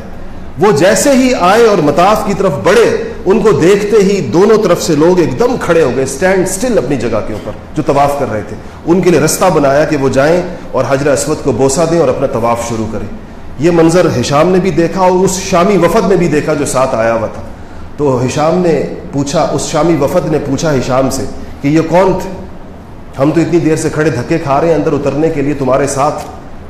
وہ جیسے ہی آئے اور مطاف کی طرف بڑھے، ان کو دیکھتے ہی دونوں طرف سے لوگ ایک دم کھڑے ہو گئے سٹینڈ سٹل اپنی جگہ کے اوپر جو طواف کر رہے تھے۔ ان کے لیے رستہ بنایا کہ وہ جائیں اور حجر اسود کو بوسا دیں اور اپنا طواف شروع کریں۔ یہ منظر ہشام نے بھی دیکھا اور اس شامی وفد نے بھی دیکھا جو ساتھ آیا ہوا تھا۔ تو ہشام نے پوچھا، اس شامی وفد نے پوچھا ہشام سے کہ یہ کون تھے؟ ہم تو اتنی دیر سے کھڑے دھکے کھا رہے ہیں اندر اترنے کے لیے تمہارے ساتھ۔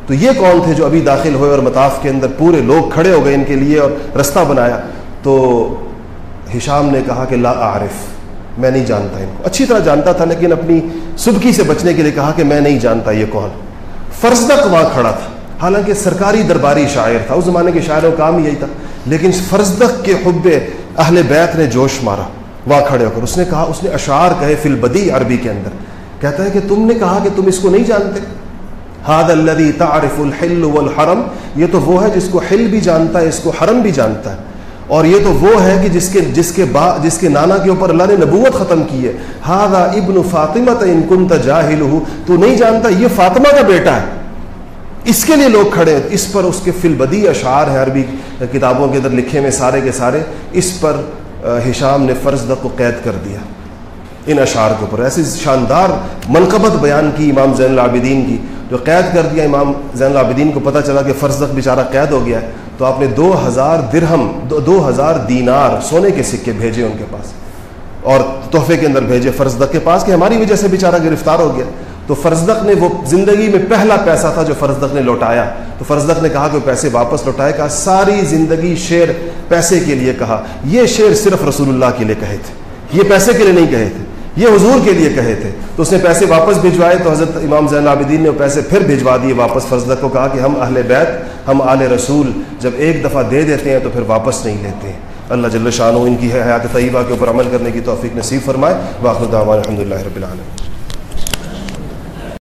تو یہ کون تھے جو ابھی داخل ہوئے اور مطاف کے اندر پورے لوگ کھڑے ہو گئے ان کے لیے اور رستہ بنایا؟ تو ہشام نے کہا کہ لا عارف میں نہیں جانتا ان کو۔ اچھی طرح جانتا تھا، لیکن اپنی سبکی سے بچنے کے لیے کہا کہ میں نہیں جانتا یہ کون۔ فرزدق وہاں کھڑا تھا، حالانکہ سرکاری درباری شاعر تھا۔ اس زمانے کے شاعروں کا کام یہی تھا، لیکن فرزدق کے حب اہل بیت نے جوش مارا۔ وہاں کھڑے ہو کر اس نے کہا، اس نے اشعار کہے، فی البدی عربی کے اندر۔ کہتا ہے کہ تم نے کہا کہ تم اس کو نہیں جانتے۔ ہاد اللہ تعارف الحل والحرم، یہ تو وہ ہے جس کو حل بھی جانتا ہے، اس کو حرم بھی جانتا ہے۔ اور یہ تو وہ ہے کہ جس کے جس کے با، جس کے نانا کے اوپر اللہ نے نبوت ختم کی ہے۔ ہادا ابن فاطمہ ان کن جاہل تو نہیں جانتا، یہ فاطمہ کا بیٹا ہے۔ اس کے لیے لوگ کھڑے ہیں۔ اس پر اس کے فل بدی اشعار ہیں عربی کتابوں کے اندر لکھے میں سارے کے سارے۔ اس پر ہشام نے فرض کو قید کر دیا۔ ان اشعار کے اوپر۔ ایسی شاندار منقبت بیان کی امام زین العابدین کی، جو قید کر دیا امام زین العابدین کو پتہ چلا کہ فرزدق بیچارہ قید ہو گیا ہے، تو آپ نے دو ہزار درہم، دو ہزار دینار سونے کے سکے بھیجے ان کے پاس۔ اور تحفے کے اندر بھیجے فرزدق کے پاس، کہ ہماری وجہ سے بیچارہ گرفتار ہو گیا۔ تو فرزدق نے وہ زندگی میں پہلا پیسہ تھا جو فرزدق نے لوٹایا۔ تو فرزدق نے کہا کہ وہ پیسے واپس لوٹائے کہا، ساری زندگی شعر پیسے کے لیے کہا۔ یہ شعر صرف رسول اللہ کے لیے کہے تھے، یہ پیسے کے لیے نہیں کہے تھے۔ یہ حضور کے لیے کہے تھے۔ تو اس نے پیسے واپس بھجوائے تو حضرت امام زین العابدین نے وہ پیسے پھر بھجوا دیے واپس۔ فرزدق کو کہا کہ ہم اہل بیت، ہم آل رسول، جب ایک دفعہ دے دیتے ہیں تو پھر واپس نہیں لیتے۔ ہیں اللہ جل شاہ ان کی حیات طیبہ کے اوپر عمل کرنے کی توفیق نصیب فرمائے۔ واقع الحمد اللہ رب العالمین۔